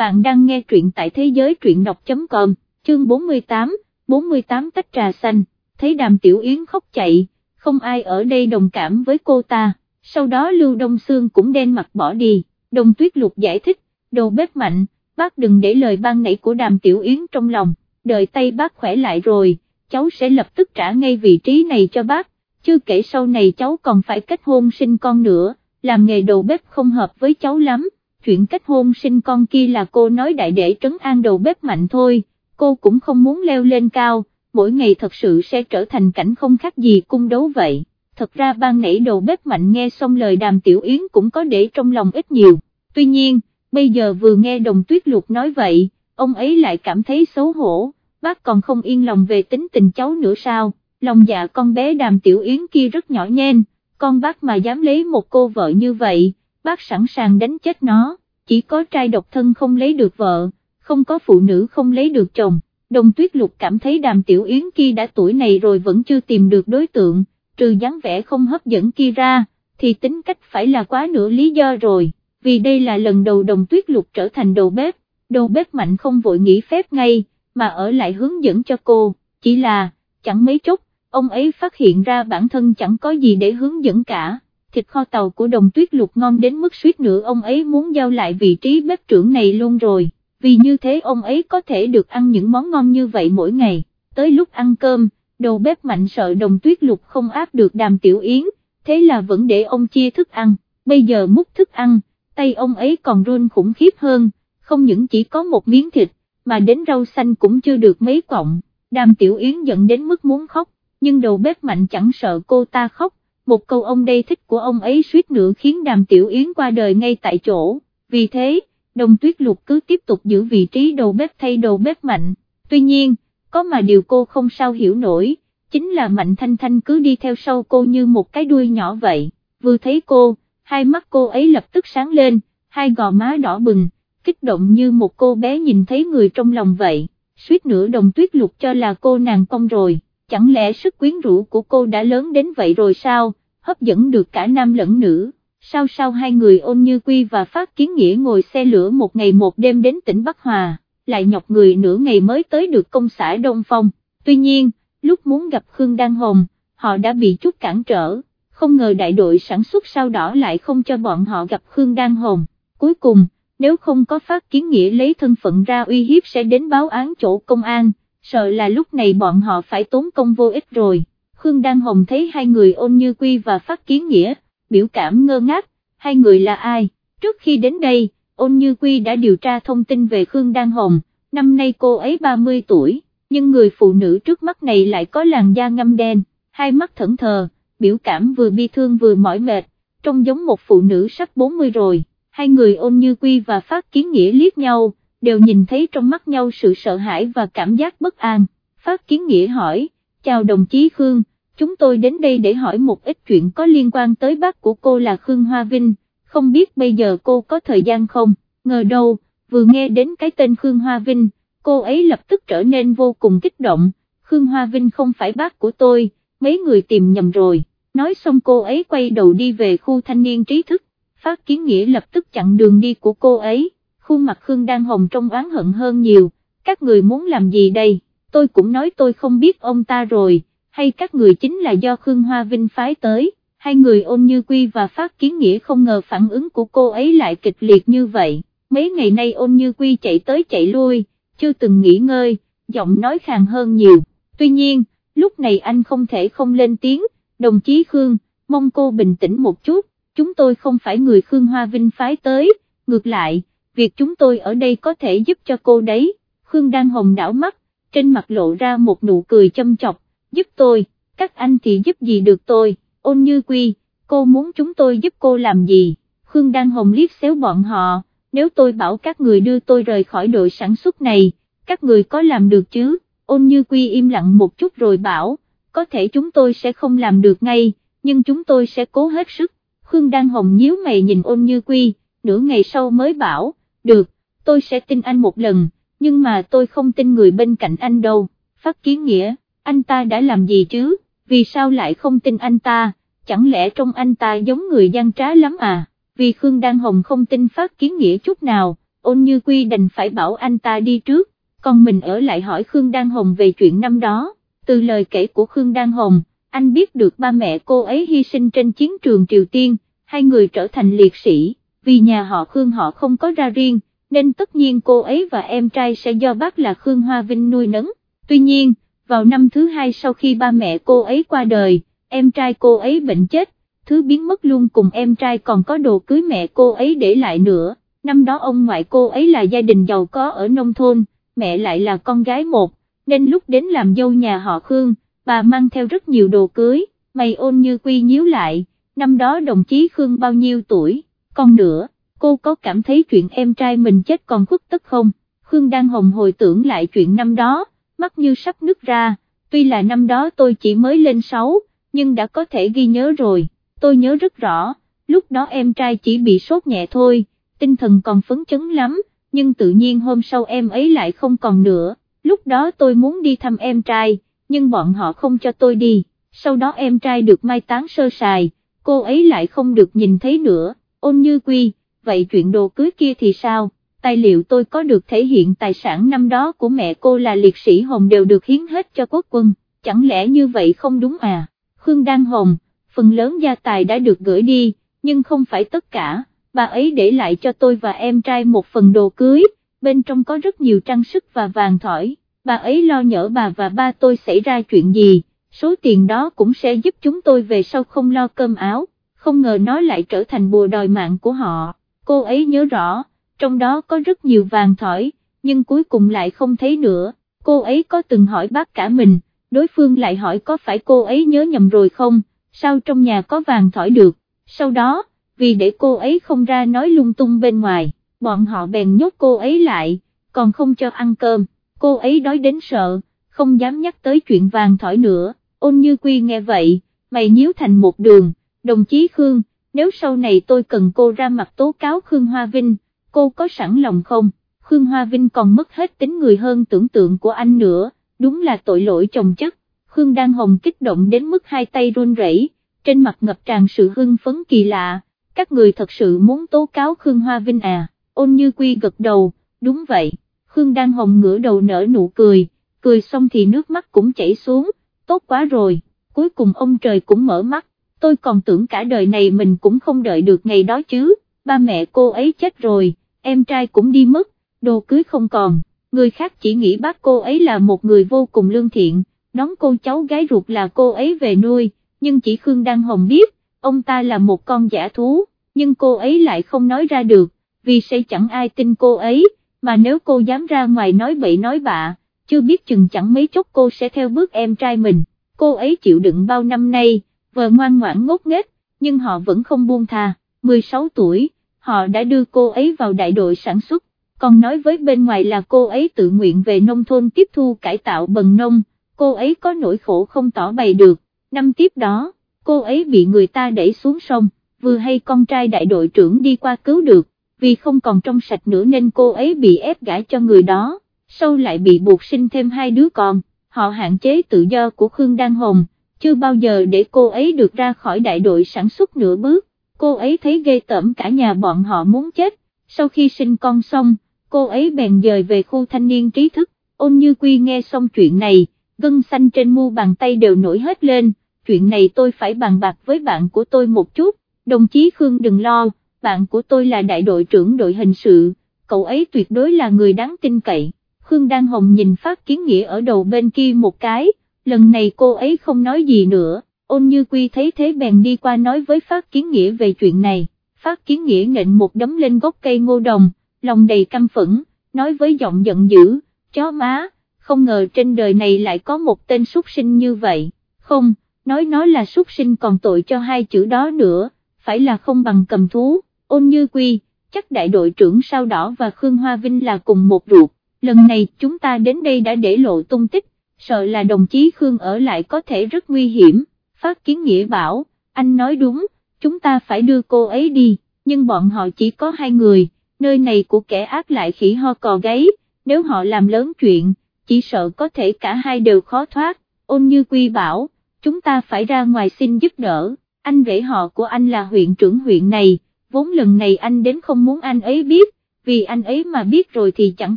bạn đang nghe truyện tại thế giới truyện đọc.com, chương 48, 48 tách trà xanh, thấy đàm tiểu yến khóc chạy, không ai ở đây đồng cảm với cô ta, sau đó Lưu Đông Sương cũng đen mặt bỏ đi, Đông tuyết lục giải thích, đầu bếp mạnh, bác đừng để lời ban nãy của đàm tiểu yến trong lòng, đợi tay bác khỏe lại rồi, cháu sẽ lập tức trả ngay vị trí này cho bác, chưa kể sau này cháu còn phải kết hôn sinh con nữa, làm nghề đầu bếp không hợp với cháu lắm, chuyện kết hôn sinh con kia là cô nói đại để trấn an đầu bếp mạnh thôi, cô cũng không muốn leo lên cao, mỗi ngày thật sự sẽ trở thành cảnh không khác gì cung đấu vậy. Thật ra ban nãy đầu bếp mạnh nghe xong lời đàm tiểu yến cũng có để trong lòng ít nhiều, tuy nhiên, bây giờ vừa nghe đồng tuyết lục nói vậy, ông ấy lại cảm thấy xấu hổ, bác còn không yên lòng về tính tình cháu nữa sao, lòng dạ con bé đàm tiểu yến kia rất nhỏ nhen, con bác mà dám lấy một cô vợ như vậy, bác sẵn sàng đánh chết nó, chỉ có trai độc thân không lấy được vợ, không có phụ nữ không lấy được chồng. Đồng tuyết lục cảm thấy đàm tiểu yến kia đã tuổi này rồi vẫn chưa tìm được đối tượng, trừ dáng vẻ không hấp dẫn kia ra, thì tính cách phải là quá nửa lý do rồi, vì đây là lần đầu đồng tuyết lục trở thành đầu bếp, đầu bếp mạnh không vội nghỉ phép ngay, mà ở lại hướng dẫn cho cô, chỉ là, chẳng mấy chốc, ông ấy phát hiện ra bản thân chẳng có gì để hướng dẫn cả, thịt kho tàu của đồng tuyết lục ngon đến mức suýt nữa ông ấy muốn giao lại vị trí bếp trưởng này luôn rồi, vì như thế ông ấy có thể được ăn những món ngon như vậy mỗi ngày, tới lúc ăn cơm, đầu bếp mạnh sợ đồng tuyết lục không áp được đàm tiểu yến, thế là vẫn để ông chia thức ăn, bây giờ múc thức ăn, tay ông ấy còn run khủng khiếp hơn, không những chỉ có một miếng thịt, mà đến rau xanh cũng chưa được mấy cọng, đàm tiểu yến giận đến mức muốn khóc, nhưng đầu bếp mạnh chẳng sợ cô ta khóc, một câu ông đây thích của ông ấy suýt nữa khiến đàm tiểu yến qua đời ngay tại chỗ, vì thế, đồng tuyết lục cứ tiếp tục giữ vị trí đầu bếp thay đầu bếp mạnh, tuy nhiên, có mà điều cô không sao hiểu nổi, chính là mạnh thanh thanh cứ đi theo sau cô như một cái đuôi nhỏ vậy, vừa thấy cô, hai mắt cô ấy lập tức sáng lên, hai gò má đỏ bừng, kích động như một cô bé nhìn thấy người trong lòng vậy, suýt nữa đồng tuyết lục cho là cô nàng công rồi, chẳng lẽ sức quyến rũ của cô đã lớn đến vậy rồi sao, hấp dẫn được cả nam lẫn nữ. sau sau hai người ôn như quy và phát kiến nghĩa ngồi xe lửa một ngày một đêm đến tỉnh Bắc Hòa, lại nhọc người nửa ngày mới tới được công xã Đông Phong, tuy nhiên, lúc muốn gặp Khương Đăng Hồng, họ đã bị chút cản trở, không ngờ đại đội sản xuất sao đỏ lại không cho bọn họ gặp Khương Đăng Hồng, cuối cùng, nếu không có phát kiến nghĩa lấy thân phận ra uy hiếp sẽ đến báo án chỗ công an, sợ là lúc này bọn họ phải tốn công vô ích rồi. Khương Đăng Hồng thấy hai người ôn như quy và phát kiến nghĩa, biểu cảm ngơ ngác, hai người là ai, trước khi đến đây, ôn như quy đã điều tra thông tin về Khương Đăng Hồng, năm nay cô ấy 30 tuổi, nhưng người phụ nữ trước mắt này lại có làn da ngâm đen, hai mắt thẫn thờ, biểu cảm vừa bi thương vừa mỏi mệt, trông giống một phụ nữ sắp 40 rồi, hai người ôn như quy và phát kiến nghĩa liếc nhau, đều nhìn thấy trong mắt nhau sự sợ hãi và cảm giác bất an, phát kiến nghĩa hỏi, chào đồng chí Khương, chúng tôi đến đây để hỏi một ít chuyện có liên quan tới bác của cô là Khương Hoa Vinh, không biết bây giờ cô có thời gian không, ngờ đâu, vừa nghe đến cái tên Khương Hoa Vinh, cô ấy lập tức trở nên vô cùng kích động, Khương Hoa Vinh không phải bác của tôi, mấy người tìm nhầm rồi, nói xong cô ấy quay đầu đi về khu thanh niên trí thức, phát kiến nghĩa lập tức chặn đường đi của cô ấy, khuôn mặt Khương đang hồng trong oán hận hơn nhiều, các người muốn làm gì đây, tôi cũng nói tôi không biết ông ta rồi hay các người chính là do Khương Hoa Vinh phái tới, hai người ôn như quy và phát kiến nghĩa không ngờ phản ứng của cô ấy lại kịch liệt như vậy, mấy ngày nay ôn như quy chạy tới chạy lui, chưa từng nghỉ ngơi, giọng nói khàn hơn nhiều, tuy nhiên, lúc này anh không thể không lên tiếng, đồng chí Khương, mong cô bình tĩnh một chút, chúng tôi không phải người Khương Hoa Vinh phái tới, ngược lại, việc chúng tôi ở đây có thể giúp cho cô đấy, Khương đang hồng đảo mắt, trên mặt lộ ra một nụ cười châm chọc, giúp tôi, các anh thì giúp gì được tôi, ôn như quy, cô muốn chúng tôi giúp cô làm gì, Khương Đăng Hồng liếc xéo bọn họ, nếu tôi bảo các người đưa tôi rời khỏi đội sản xuất này, các người có làm được chứ, ôn như quy im lặng một chút rồi bảo, có thể chúng tôi sẽ không làm được ngay, nhưng chúng tôi sẽ cố hết sức, Khương Đăng Hồng nhíu mày nhìn ôn như quy, nửa ngày sau mới bảo, được, tôi sẽ tin anh một lần, nhưng mà tôi không tin người bên cạnh anh đâu, phát kiến nghĩa anh ta đã làm gì chứ, vì sao lại không tin anh ta, chẳng lẽ trong anh ta giống người gian trá lắm à, vì Khương Đăng Hồng không tin phát kiến nghĩa chút nào, ôn như quy đành phải bảo anh ta đi trước, còn mình ở lại hỏi Khương Đan Hồng về chuyện năm đó, từ lời kể của Khương Đan Hồng, anh biết được ba mẹ cô ấy hy sinh trên chiến trường Triều Tiên, hai người trở thành liệt sĩ, vì nhà họ Khương họ không có ra riêng, nên tất nhiên cô ấy và em trai sẽ do bác là Khương Hoa Vinh nuôi nấng, tuy nhiên, vào năm thứ hai sau khi ba mẹ cô ấy qua đời, em trai cô ấy bệnh chết, thứ biến mất luôn cùng em trai còn có đồ cưới mẹ cô ấy để lại nữa, năm đó ông ngoại cô ấy là gia đình giàu có ở nông thôn, mẹ lại là con gái một, nên lúc đến làm dâu nhà họ Khương, bà mang theo rất nhiều đồ cưới, mày ôn như quy nhíu lại, năm đó đồng chí Khương bao nhiêu tuổi, còn nữa, cô có cảm thấy chuyện em trai mình chết còn khuất tức không, Khương đang hồng hồi tưởng lại chuyện năm đó, mắt như sắp nứt ra, tuy là năm đó tôi chỉ mới lên 6, nhưng đã có thể ghi nhớ rồi, tôi nhớ rất rõ, lúc đó em trai chỉ bị sốt nhẹ thôi, tinh thần còn phấn chấn lắm, nhưng tự nhiên hôm sau em ấy lại không còn nữa, lúc đó tôi muốn đi thăm em trai, nhưng bọn họ không cho tôi đi, sau đó em trai được mai táng sơ sài, cô ấy lại không được nhìn thấy nữa, ôn như quy, vậy chuyện đồ cưới kia thì sao? Tài liệu tôi có được thể hiện tài sản năm đó của mẹ cô là liệt sĩ Hồng đều được hiến hết cho quốc quân, chẳng lẽ như vậy không đúng à? Khương Đăng Hồng, phần lớn gia tài đã được gửi đi, nhưng không phải tất cả, bà ấy để lại cho tôi và em trai một phần đồ cưới, bên trong có rất nhiều trang sức và vàng thỏi, bà ấy lo nhỡ bà và ba tôi xảy ra chuyện gì, số tiền đó cũng sẽ giúp chúng tôi về sau không lo cơm áo, không ngờ nó lại trở thành bùa đòi mạng của họ, cô ấy nhớ rõ, trong đó có rất nhiều vàng thỏi, nhưng cuối cùng lại không thấy nữa, cô ấy có từng hỏi bác cả mình, đối phương lại hỏi có phải cô ấy nhớ nhầm rồi không, sao trong nhà có vàng thỏi được, sau đó, vì để cô ấy không ra nói lung tung bên ngoài, bọn họ bèn nhốt cô ấy lại, còn không cho ăn cơm, cô ấy đói đến sợ, không dám nhắc tới chuyện vàng thỏi nữa, ôn như quy nghe vậy, mày nhíu thành một đường, đồng chí Khương, nếu sau này tôi cần cô ra mặt tố cáo Khương Hoa Vinh, cô có sẵn lòng không? Khương Hoa Vinh còn mất hết tính người hơn tưởng tượng của anh nữa, đúng là tội lỗi chồng chất, Khương Đan Hồng kích động đến mức hai tay run rẩy, trên mặt ngập tràn sự hưng phấn kỳ lạ, các người thật sự muốn tố cáo Khương Hoa Vinh à, ôn như quy gật đầu, đúng vậy, Khương Đan Hồng ngửa đầu nở nụ cười, cười xong thì nước mắt cũng chảy xuống, tốt quá rồi, cuối cùng ông trời cũng mở mắt, tôi còn tưởng cả đời này mình cũng không đợi được ngày đó chứ, ba mẹ cô ấy chết rồi, em trai cũng đi mất, đồ cưới không còn, người khác chỉ nghĩ bác cô ấy là một người vô cùng lương thiện, đón cô cháu gái ruột là cô ấy về nuôi, nhưng chỉ Khương Đăng Hồng biết, ông ta là một con giả thú, nhưng cô ấy lại không nói ra được, vì sẽ chẳng ai tin cô ấy, mà nếu cô dám ra ngoài nói bậy nói bạ, chưa biết chừng chẳng mấy chốc cô sẽ theo bước em trai mình, cô ấy chịu đựng bao năm nay, vợ ngoan ngoãn ngốc nghếch, nhưng họ vẫn không buông tha, 16 tuổi, họ đã đưa cô ấy vào đại đội sản xuất, còn nói với bên ngoài là cô ấy tự nguyện về nông thôn tiếp thu cải tạo bần nông, cô ấy có nỗi khổ không tỏ bày được, năm tiếp đó, cô ấy bị người ta đẩy xuống sông, vừa hay con trai đại đội trưởng đi qua cứu được, vì không còn trong sạch nữa nên cô ấy bị ép gả cho người đó, sau lại bị buộc sinh thêm hai đứa con, họ hạn chế tự do của Khương Đăng Hồng, chưa bao giờ để cô ấy được ra khỏi đại đội sản xuất nửa bước, cô ấy thấy ghê tởm cả nhà bọn họ muốn chết, sau khi sinh con xong, cô ấy bèn dời về khu thanh niên trí thức, ôn như quy nghe xong chuyện này, gân xanh trên mu bàn tay đều nổi hết lên, chuyện này tôi phải bàn bạc với bạn của tôi một chút, đồng chí Khương đừng lo, bạn của tôi là đại đội trưởng đội hình sự, cậu ấy tuyệt đối là người đáng tin cậy, Khương Đan Hồng nhìn phát kiến nghĩa ở đầu bên kia một cái, lần này cô ấy không nói gì nữa, ôn như quy thấy thế bèn đi qua nói với phát kiến nghĩa về chuyện này, phát kiến nghĩa nện một đấm lên gốc cây ngô đồng, lòng đầy căm phẫn, nói với giọng giận dữ, chó má, không ngờ trên đời này lại có một tên súc sinh như vậy, không, nói nó là súc sinh còn tội cho hai chữ đó nữa, phải là không bằng cầm thú, ôn như quy, chắc đại đội trưởng sao đỏ và Khương Hoa Vinh là cùng một ruột, lần này chúng ta đến đây đã để lộ tung tích, sợ là đồng chí Khương ở lại có thể rất nguy hiểm, phát kiến nghĩa bảo, anh nói đúng, chúng ta phải đưa cô ấy đi, nhưng bọn họ chỉ có hai người, nơi này của kẻ ác lại khỉ ho cò gáy, nếu họ làm lớn chuyện, chỉ sợ có thể cả hai đều khó thoát, ôn như quy bảo, chúng ta phải ra ngoài xin giúp đỡ, anh rể họ của anh là huyện trưởng huyện này, vốn lần này anh đến không muốn anh ấy biết, vì anh ấy mà biết rồi thì chẳng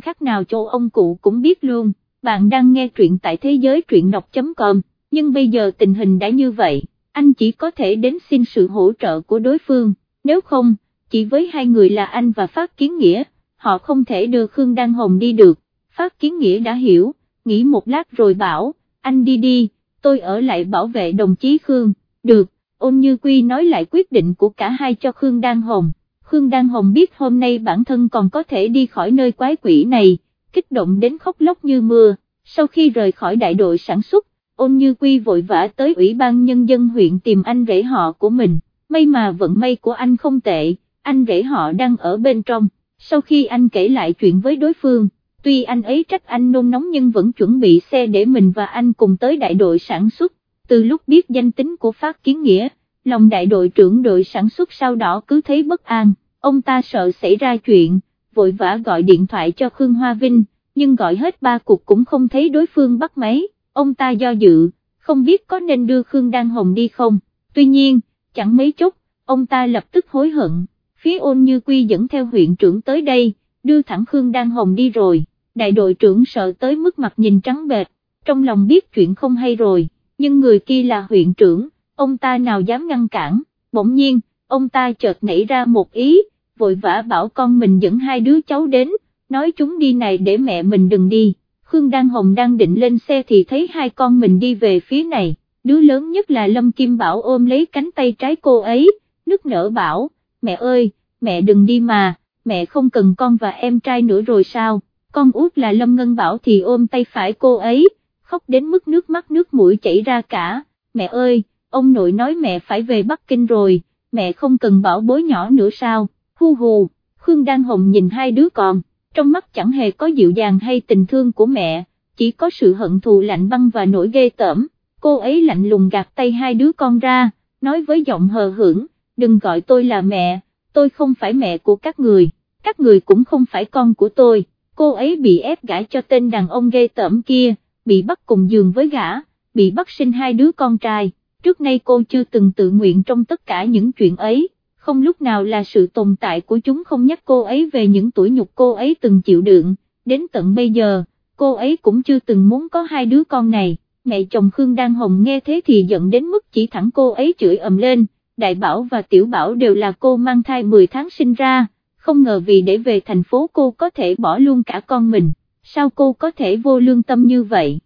khác nào chỗ ông cụ cũng biết luôn, bạn đang nghe truyện tại thế giới truyện đọc.com, nhưng bây giờ tình hình đã như vậy, anh chỉ có thể đến xin sự hỗ trợ của đối phương, nếu không, chỉ với hai người là anh và Phát Kiến Nghĩa, họ không thể đưa Khương Đăng Hồng đi được, Phát Kiến Nghĩa đã hiểu, nghĩ một lát rồi bảo, anh đi đi, tôi ở lại bảo vệ đồng chí Khương, được, ôn như quy nói lại quyết định của cả hai cho Khương Đăng Hồng. Khương Đăng Hồng biết hôm nay bản thân còn có thể đi khỏi nơi quái quỷ này, kích động đến khóc lóc như mưa, sau khi rời khỏi đại đội sản xuất, ôn như quy vội vã tới Ủy ban Nhân dân huyện tìm anh rể họ của mình, may mà vận may của anh không tệ, anh rể họ đang ở bên trong, sau khi anh kể lại chuyện với đối phương, tuy anh ấy trách anh nôn nóng nhưng vẫn chuẩn bị xe để mình và anh cùng tới đại đội sản xuất, từ lúc biết danh tính của Phát Kiến Nghĩa, lòng đại đội trưởng đội sản xuất sau đó cứ thấy bất an, ông ta sợ xảy ra chuyện, vội vã gọi điện thoại cho Khương Hoa Vinh, nhưng gọi hết ba cuộc cũng không thấy đối phương bắt máy, ông ta do dự, không biết có nên đưa Khương Đan Hồng đi không, tuy nhiên, chẳng mấy chốc, ông ta lập tức hối hận, phía ôn như quy dẫn theo huyện trưởng tới đây, đưa thẳng Khương Đan Hồng đi rồi, đại đội trưởng sợ tới mức mặt nhìn trắng bệch, trong lòng biết chuyện không hay rồi, nhưng người kia là huyện trưởng, ông ta nào dám ngăn cản, bỗng nhiên, ông ta chợt nảy ra một ý, vội vã bảo con mình dẫn hai đứa cháu đến, nói chúng đi này để mẹ mình đừng đi, Khương Đăng Hồng đang định lên xe thì thấy hai con mình đi về phía này, đứa lớn nhất là Lâm Kim Bảo ôm lấy cánh tay trái cô ấy, nức nở bảo, mẹ ơi, mẹ đừng đi mà, mẹ không cần con và em trai nữa rồi sao, con út là Lâm Ngân Bảo thì ôm tay phải cô ấy, khóc đến mức nước mắt nước mũi chảy ra cả, mẹ ơi, ông nội nói mẹ phải về Bắc Kinh rồi, mẹ không cần bảo bối nhỏ nữa sao, hu hù, Khương Đan Hồng nhìn hai đứa con, trong mắt chẳng hề có dịu dàng hay tình thương của mẹ, chỉ có sự hận thù lạnh băng và nỗi ghê tởm, cô ấy lạnh lùng gạt tay hai đứa con ra, nói với giọng hờ hững, đừng gọi tôi là mẹ, tôi không phải mẹ của các người, các người cũng không phải con của tôi, cô ấy bị ép gả cho tên đàn ông ghê tởm kia, bị bắt cùng giường với gã, bị bắt sinh hai đứa con trai, trước nay cô chưa từng tự nguyện trong tất cả những chuyện ấy, không lúc nào là sự tồn tại của chúng không nhắc cô ấy về những tuổi nhục cô ấy từng chịu đựng, đến tận bây giờ, cô ấy cũng chưa từng muốn có hai đứa con này, mẹ chồng Khương Đan Hồng nghe thế thì giận đến mức chỉ thẳng cô ấy chửi ầm lên, Đại Bảo và Tiểu Bảo đều là cô mang thai 10 tháng sinh ra, không ngờ vì để về thành phố cô có thể bỏ luôn cả con mình, sao cô có thể vô lương tâm như vậy?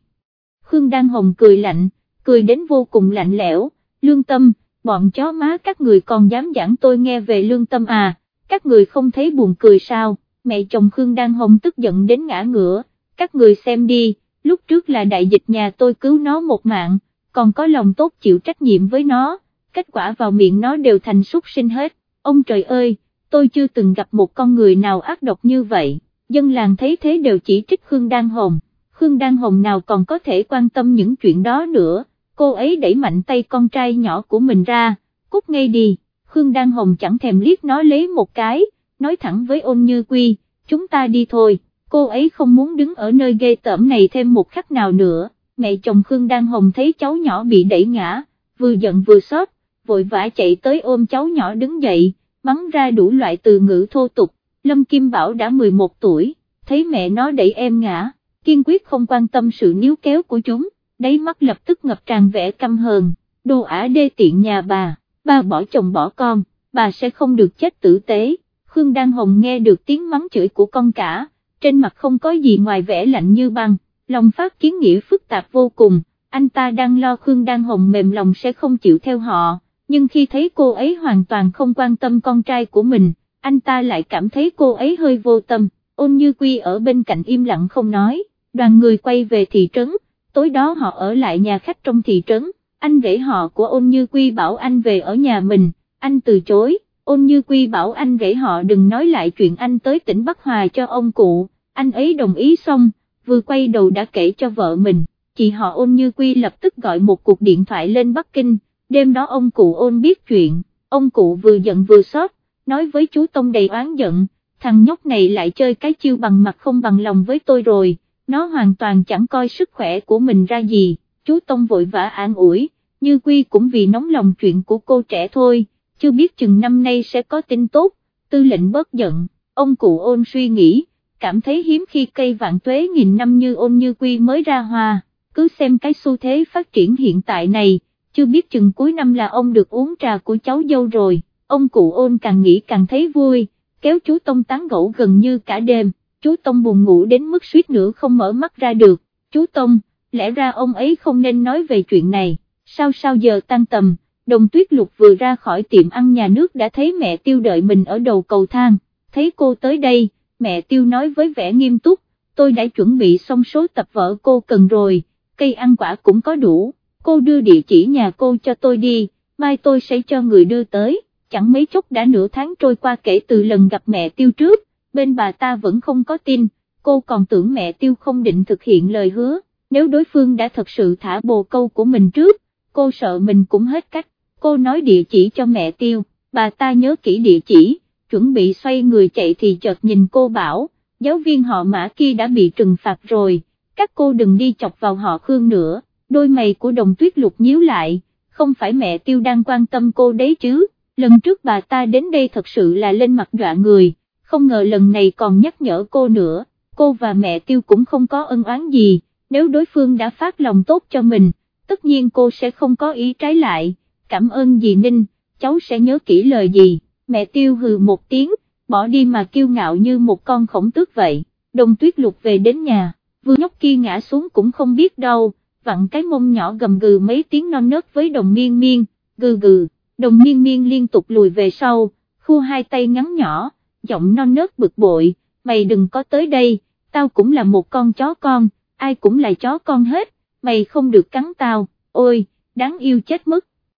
Khương Đan Hồng cười lạnh, cười đến vô cùng lạnh lẽo, lương tâm, bọn chó má các người còn dám giảng tôi nghe về lương tâm à, các người không thấy buồn cười sao, mẹ chồng Khương Đan Hồng tức giận đến ngã ngửa, các người xem đi, lúc trước là đại dịch nhà tôi cứu nó một mạng, còn có lòng tốt chịu trách nhiệm với nó, kết quả vào miệng nó đều thành súc sinh hết, ông trời ơi, tôi chưa từng gặp một con người nào ác độc như vậy, dân làng thấy thế đều chỉ trích Khương Đan Hồng, Khương Đan Hồng nào còn có thể quan tâm những chuyện đó nữa? Cô ấy đẩy mạnh tay con trai nhỏ của mình ra, cút ngay đi, Khương Đan Hồng chẳng thèm liếc nó lấy một cái, nói thẳng với ôn như quy, chúng ta đi thôi, cô ấy không muốn đứng ở nơi ghê tởm này thêm một khắc nào nữa, mẹ chồng Khương Đan Hồng thấy cháu nhỏ bị đẩy ngã, vừa giận vừa xót, vội vã chạy tới ôm cháu nhỏ đứng dậy, mắng ra đủ loại từ ngữ thô tục, Lâm Kim Bảo đã 11 tuổi, thấy mẹ nó đẩy em ngã, kiên quyết không quan tâm sự níu kéo của chúng đáy mắt lập tức ngập tràn vẻ căm hờn, đồ ả đê tiện nhà bà, bà bỏ chồng bỏ con, bà sẽ không được chết tử tế, Khương Đan Hồng nghe được tiếng mắng chửi của con cả, trên mặt không có gì ngoài vẻ lạnh như băng, lòng phát kiến nghĩa phức tạp vô cùng, anh ta đang lo Khương Đan Hồng mềm lòng sẽ không chịu theo họ, nhưng khi thấy cô ấy hoàn toàn không quan tâm con trai của mình, anh ta lại cảm thấy cô ấy hơi vô tâm, ôn như quy ở bên cạnh im lặng không nói, đoàn người quay về thị trấn, tối đó họ ở lại nhà khách trong thị trấn, anh rể họ của ôn như quy bảo anh về ở nhà mình, anh từ chối, ôn như quy bảo anh rể họ đừng nói lại chuyện anh tới tỉnh Bắc Hòa cho ông cụ, anh ấy đồng ý xong, vừa quay đầu đã kể cho vợ mình, chị họ ôn như quy lập tức gọi một cuộc điện thoại lên Bắc Kinh, đêm đó ông cụ ôn biết chuyện, ông cụ vừa giận vừa xót, nói với chú Tông đầy oán giận, thằng nhóc này lại chơi cái chiêu bằng mặt không bằng lòng với tôi rồi nó hoàn toàn chẳng coi sức khỏe của mình ra gì, chú Tông vội vã an ủi, như quy cũng vì nóng lòng chuyện của cô trẻ thôi, chưa biết chừng năm nay sẽ có tin tốt, tư lệnh bớt giận, ông cụ ôn suy nghĩ, cảm thấy hiếm khi cây vạn tuế nghìn năm như ôn như quy mới ra hoa, cứ xem cái xu thế phát triển hiện tại này, chưa biết chừng cuối năm là ông được uống trà của cháu dâu rồi, ông cụ ôn càng nghĩ càng thấy vui, kéo chú Tông tán gẫu gần như cả đêm, chú Tông buồn ngủ đến mức suýt nữa không mở mắt ra được, chú Tông, lẽ ra ông ấy không nên nói về chuyện này, sao sao giờ tăng tầm, đồng tuyết lục vừa ra khỏi tiệm ăn nhà nước đã thấy mẹ tiêu đợi mình ở đầu cầu thang, thấy cô tới đây, mẹ tiêu nói với vẻ nghiêm túc, tôi đã chuẩn bị xong số tập vở cô cần rồi, cây ăn quả cũng có đủ, cô đưa địa chỉ nhà cô cho tôi đi, mai tôi sẽ cho người đưa tới, chẳng mấy chốc đã nửa tháng trôi qua kể từ lần gặp mẹ tiêu trước, bên bà ta vẫn không có tin, cô còn tưởng mẹ tiêu không định thực hiện lời hứa, nếu đối phương đã thật sự thả bồ câu của mình trước, cô sợ mình cũng hết cách, cô nói địa chỉ cho mẹ tiêu, bà ta nhớ kỹ địa chỉ, chuẩn bị xoay người chạy thì chợt nhìn cô bảo, giáo viên họ mã kia đã bị trừng phạt rồi, các cô đừng đi chọc vào họ Khương nữa, đôi mày của đồng tuyết lục nhíu lại, không phải mẹ tiêu đang quan tâm cô đấy chứ, lần trước bà ta đến đây thật sự là lên mặt dọa người, không ngờ lần này còn nhắc nhở cô nữa, cô và mẹ tiêu cũng không có ân oán gì, nếu đối phương đã phát lòng tốt cho mình, tất nhiên cô sẽ không có ý trái lại, cảm ơn dì Ninh, cháu sẽ nhớ kỹ lời gì, mẹ tiêu hừ một tiếng, bỏ đi mà kiêu ngạo như một con khổng tước vậy, đồng tuyết lục về đến nhà, vừa nhóc kia ngã xuống cũng không biết đâu, vặn cái mông nhỏ gầm gừ mấy tiếng non nớt với đồng miên miên, gừ gừ, đồng miên miên liên tục lùi về sau, khu hai tay ngắn nhỏ, giọng non nớt bực bội, mày đừng có tới đây, tao cũng là một con chó con, ai cũng là chó con hết, mày không được cắn tao, ôi, đáng yêu chết mất,